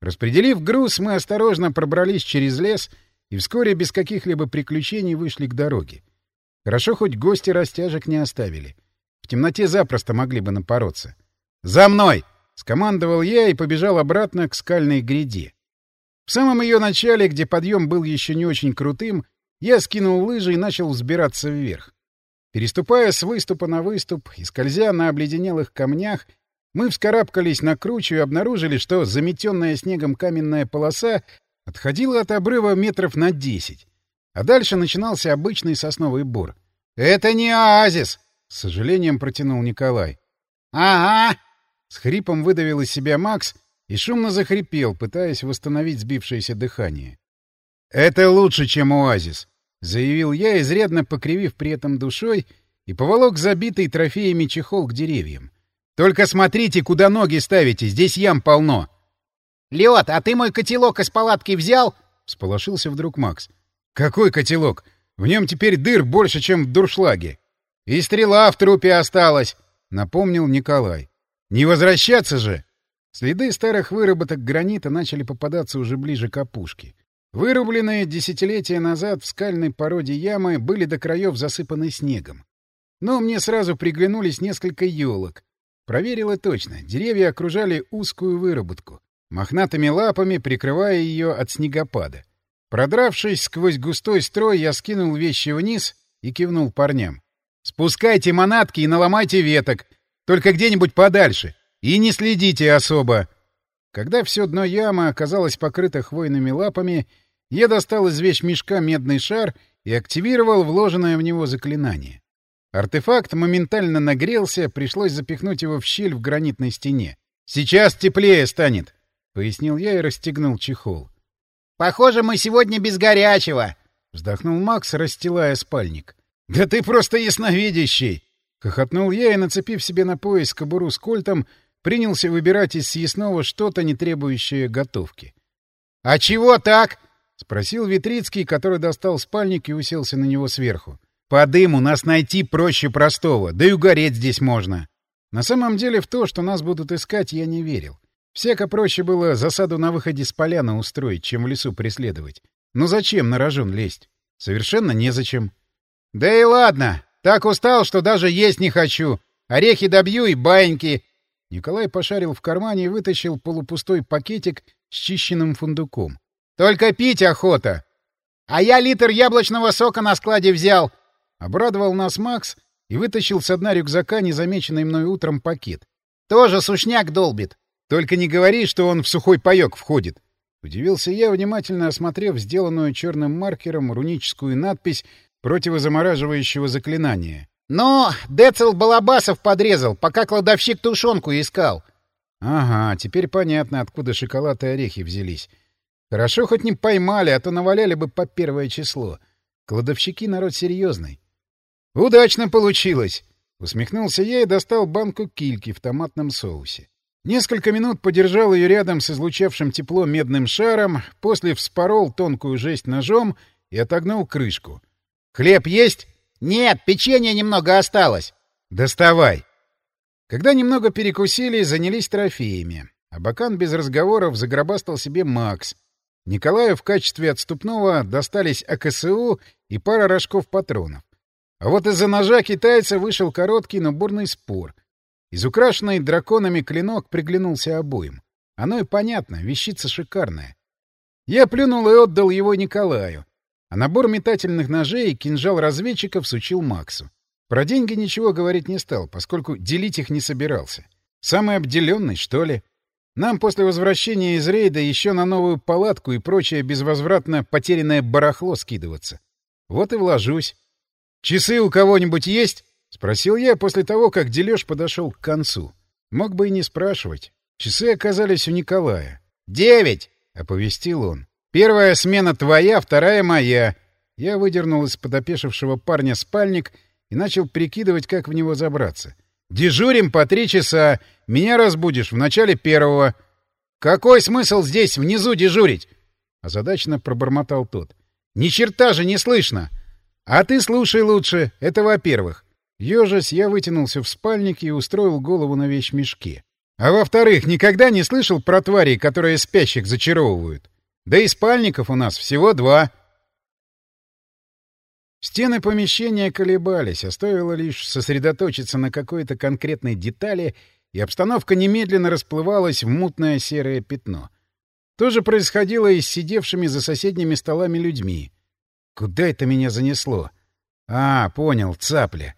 Распределив груз, мы осторожно пробрались через лес и вскоре без каких-либо приключений вышли к дороге. Хорошо, хоть гости растяжек не оставили. В темноте запросто могли бы напороться. «За мной!» — скомандовал я и побежал обратно к скальной гряде. В самом ее начале, где подъем был еще не очень крутым, я скинул лыжи и начал взбираться вверх. Переступая с выступа на выступ и скользя на обледенелых камнях, мы вскарабкались на кручу и обнаружили, что заметенная снегом каменная полоса отходила от обрыва метров на десять, а дальше начинался обычный сосновый бор. «Это не оазис!» — с сожалением протянул Николай. «Ага!» — с хрипом выдавил из себя Макс и шумно захрипел, пытаясь восстановить сбившееся дыхание. «Это лучше, чем оазис», — заявил я, изрядно покривив при этом душой, и поволок забитый трофеями чехол к деревьям. «Только смотрите, куда ноги ставите, здесь ям полно!» «Лёд, а ты мой котелок из палатки взял?» — всполошился вдруг Макс. «Какой котелок? В нем теперь дыр больше, чем в дуршлаге. И стрела в трупе осталась!» — напомнил Николай. «Не возвращаться же!» Следы старых выработок гранита начали попадаться уже ближе к опушке. Вырубленные десятилетия назад в скальной породе ямы были до краев засыпаны снегом. Но мне сразу приглянулись несколько елок. Проверил и точно. Деревья окружали узкую выработку, мохнатыми лапами прикрывая ее от снегопада. Продравшись сквозь густой строй, я скинул вещи вниз и кивнул парням. «Спускайте манатки и наломайте веток, только где-нибудь подальше. И не следите особо. Когда все дно ямы оказалось покрыто хвойными лапами, я достал из вещмешка медный шар и активировал вложенное в него заклинание. Артефакт моментально нагрелся, пришлось запихнуть его в щель в гранитной стене. «Сейчас теплее станет», — пояснил я и расстегнул чехол. «Похоже, мы сегодня без горячего», — вздохнул Макс, расстилая спальник. «Да ты просто ясновидящий!» — хохотнул я и, нацепив себе на пояс кобуру с кольтом, принялся выбирать из съестного что-то, не требующее готовки. — А чего так? — спросил Витрицкий, который достал спальник и уселся на него сверху. — По дыму нас найти проще простого, да и угореть здесь можно. На самом деле в то, что нас будут искать, я не верил. Всяко проще было засаду на выходе с поляны устроить, чем в лесу преследовать. Но зачем на рожон лезть? Совершенно незачем. — Да и ладно, так устал, что даже есть не хочу. Орехи добью и баиньки, Николай пошарил в кармане и вытащил полупустой пакетик с чищенным фундуком. «Только пить охота!» «А я литр яблочного сока на складе взял!» Обрадовал нас Макс и вытащил с дна рюкзака незамеченный мной утром пакет. «Тоже сушняк долбит!» «Только не говори, что он в сухой паёк входит!» Удивился я, внимательно осмотрев сделанную черным маркером руническую надпись противозамораживающего заклинания. Но Децл Балабасов подрезал, пока кладовщик тушенку искал. Ага, теперь понятно, откуда шоколад и орехи взялись. Хорошо хоть не поймали, а то наваляли бы по первое число. Кладовщики народ серьезный. Удачно получилось. Усмехнулся я и достал банку кильки в томатном соусе. Несколько минут подержал ее рядом с излучавшим тепло медным шаром, после вспорол тонкую жесть ножом и отогнул крышку. «Хлеб есть?» «Нет, печенье немного осталось». «Доставай». Когда немного перекусили, занялись трофеями. Абакан без разговоров загробастал себе Макс. Николаю в качестве отступного достались АКСУ и пара рожков патронов. А вот из-за ножа китайца вышел короткий, но бурный спор. Из украшенной драконами клинок приглянулся обоим. Оно и понятно, вещица шикарная. Я плюнул и отдал его Николаю, а набор метательных ножей и кинжал разведчиков сучил Максу. Про деньги ничего говорить не стал, поскольку делить их не собирался. Самый обделенный, что ли? Нам после возвращения из рейда еще на новую палатку и прочее безвозвратно потерянное барахло скидываться. Вот и вложусь. «Часы у кого-нибудь есть?» — спросил я после того, как дележ подошел к концу. Мог бы и не спрашивать. Часы оказались у Николая. «Девять!» — оповестил он. Первая смена твоя, вторая моя. Я выдернул из подопешившего парня спальник и начал прикидывать, как в него забраться. Дежурим по три часа. Меня разбудишь в начале первого. Какой смысл здесь внизу дежурить? Озадаченно пробормотал тот. Ни черта же не слышно. А ты слушай лучше. Это во-первых. Ёжась, я вытянулся в спальнике и устроил голову на вещмешке. А во-вторых, никогда не слышал про твари, которые спящих зачаровывают. Да и спальников у нас всего два. Стены помещения колебались, а стоило лишь сосредоточиться на какой-то конкретной детали, и обстановка немедленно расплывалась в мутное серое пятно. То же происходило и с сидевшими за соседними столами людьми. Куда это меня занесло? А, понял, цапля.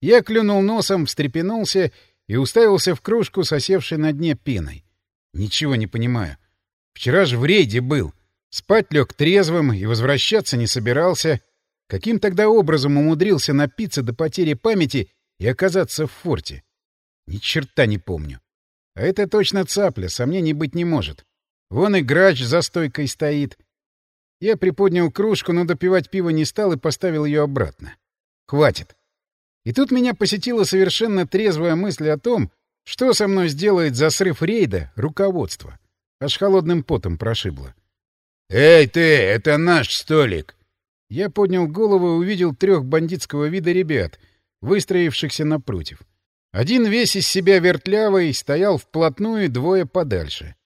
Я клюнул носом, встрепенулся и уставился в кружку, сосевшей на дне пеной. Ничего не понимаю. Вчера же в рейде был. Спать лег трезвым и возвращаться не собирался. Каким тогда образом умудрился напиться до потери памяти и оказаться в форте? Ни черта не помню. А это точно цапля, сомнений быть не может. Вон и грач за стойкой стоит. Я приподнял кружку, но допивать пиво не стал и поставил ее обратно. Хватит. И тут меня посетила совершенно трезвая мысль о том, что со мной сделает за срыв рейда руководство. Аж холодным потом прошибло. «Эй ты, это наш столик!» Я поднял голову и увидел трех бандитского вида ребят, выстроившихся напротив. Один весь из себя вертлявый, стоял вплотную, двое подальше.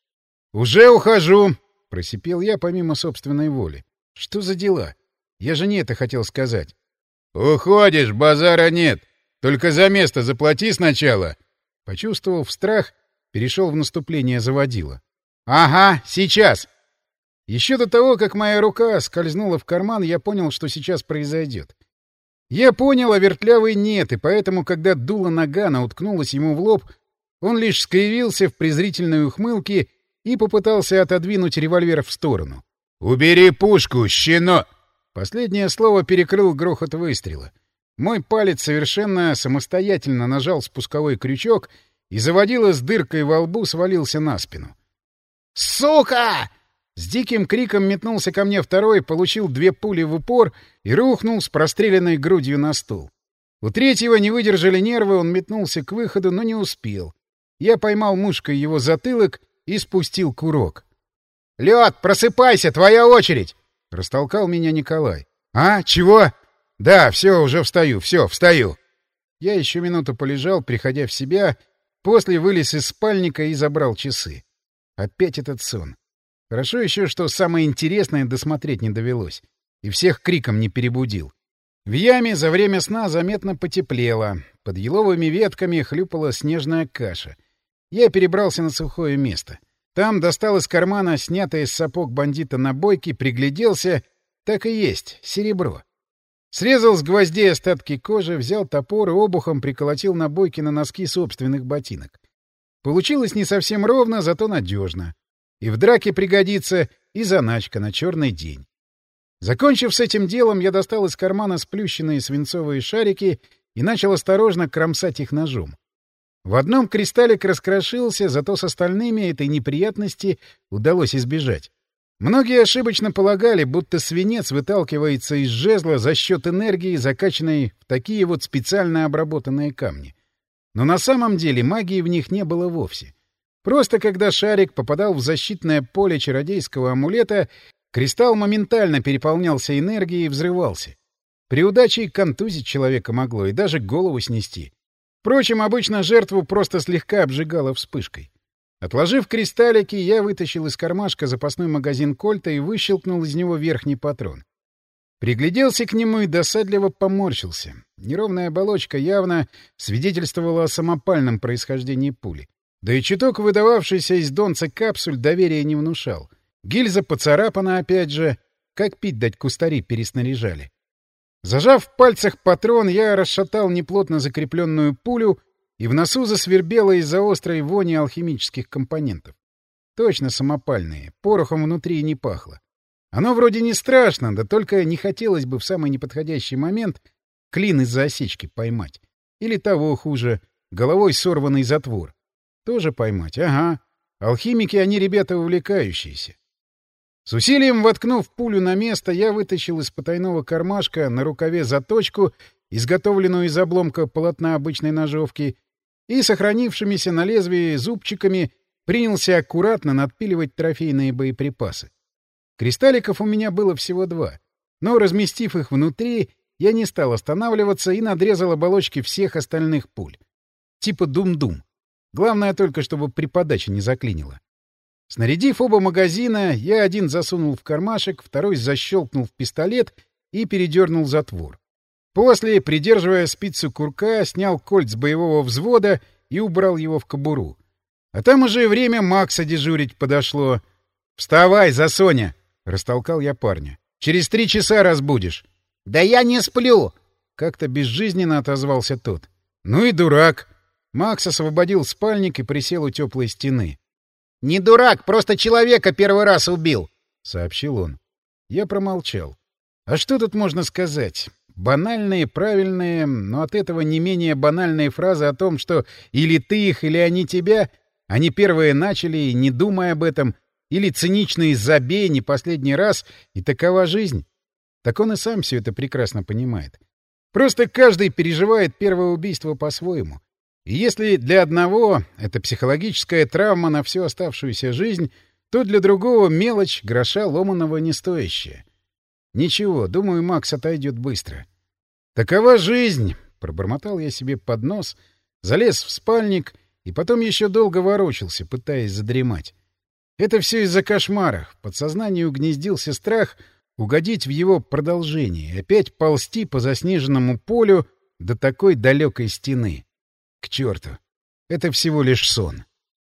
«Уже ухожу!» — просипел я помимо собственной воли. «Что за дела? Я же не это хотел сказать. «Уходишь, базара нет. Только за место заплати сначала». Почувствовав страх, перешел в наступление заводила. «Ага, сейчас!» Еще до того, как моя рука скользнула в карман, я понял, что сейчас произойдет. Я понял, а вертлявый нет, и поэтому, когда дуло нагана уткнулось ему в лоб, он лишь скривился в презрительной ухмылке и попытался отодвинуть револьвер в сторону. «Убери пушку, щено!» Последнее слово перекрыл грохот выстрела. Мой палец совершенно самостоятельно нажал спусковой крючок и заводила с дыркой во лбу свалился на спину. «Сука!» С диким криком метнулся ко мне второй, получил две пули в упор и рухнул с простреленной грудью на стул. У третьего не выдержали нервы, он метнулся к выходу, но не успел. Я поймал мушкой его затылок и спустил курок. «Лед, просыпайся, твоя очередь!» Растолкал меня Николай. «А? Чего?» «Да, все, уже встаю, все, встаю». Я еще минуту полежал, приходя в себя, после вылез из спальника и забрал часы. Опять этот сон. Хорошо еще, что самое интересное досмотреть не довелось. И всех криком не перебудил. В яме за время сна заметно потеплело. Под еловыми ветками хлюпала снежная каша. Я перебрался на сухое место. Там достал из кармана снятое из сапог бандита набойки, пригляделся. Так и есть, серебро. Срезал с гвоздей остатки кожи, взял топор и обухом приколотил набойки на носки собственных ботинок. Получилось не совсем ровно, зато надежно. И в драке пригодится, и заначка на черный день. Закончив с этим делом, я достал из кармана сплющенные свинцовые шарики и начал осторожно кромсать их ножом. В одном кристаллик раскрошился, зато с остальными этой неприятности удалось избежать. Многие ошибочно полагали, будто свинец выталкивается из жезла за счет энергии, закачанной в такие вот специально обработанные камни. Но на самом деле магии в них не было вовсе. Просто когда шарик попадал в защитное поле чародейского амулета, кристалл моментально переполнялся энергией и взрывался. При удаче контузить человека могло, и даже голову снести. Впрочем, обычно жертву просто слегка обжигало вспышкой. Отложив кристаллики, я вытащил из кармашка запасной магазин кольта и выщелкнул из него верхний патрон. Пригляделся к нему и досадливо поморщился. Неровная оболочка явно свидетельствовала о самопальном происхождении пули. Да и чуток выдававшийся из донца капсуль доверия не внушал. Гильза поцарапана опять же. Как пить дать кустари переснаряжали. Зажав в пальцах патрон, я расшатал неплотно закрепленную пулю, и в носу засвербело из-за острой вони алхимических компонентов. Точно самопальные, порохом внутри не пахло. Оно вроде не страшно, да только не хотелось бы в самый неподходящий момент клин из-за осечки поймать. Или того хуже, головой сорванный затвор. Тоже поймать, ага. Алхимики, они ребята увлекающиеся. С усилием воткнув пулю на место, я вытащил из потайного кармашка на рукаве заточку, изготовленную из обломка полотна обычной ножовки, и сохранившимися на лезвии зубчиками принялся аккуратно надпиливать трофейные боеприпасы. Кристалликов у меня было всего два, но, разместив их внутри, я не стал останавливаться и надрезал оболочки всех остальных пуль. Типа дум-дум. Главное только, чтобы при подаче не заклинило. Снарядив оба магазина, я один засунул в кармашек, второй защелкнул в пистолет и передернул затвор. После, придерживая спицу курка, снял кольт с боевого взвода и убрал его в кобуру. А там уже время Макса дежурить подошло. «Вставай, Засоня!» — растолкал я парня. «Через три часа разбудишь». «Да я не сплю!» — как-то безжизненно отозвался тот. «Ну и дурак!» Макс освободил спальник и присел у теплой стены. «Не дурак, просто человека первый раз убил», — сообщил он. Я промолчал. А что тут можно сказать? Банальные, правильные, но от этого не менее банальные фразы о том, что или ты их, или они тебя, они первые начали, не думая об этом, или циничный «забей» не последний раз, и такова жизнь. Так он и сам все это прекрасно понимает. Просто каждый переживает первое убийство по-своему. И если для одного это психологическая травма на всю оставшуюся жизнь, то для другого мелочь гроша ломаного не стоящая. Ничего, думаю, Макс отойдет быстро. Такова жизнь, пробормотал я себе под нос, залез в спальник и потом еще долго ворочался, пытаясь задремать. Это все из-за кошмара. В подсознании угнездился страх угодить в его продолжение, опять ползти по заснеженному полю до такой далекой стены. К черту! Это всего лишь сон.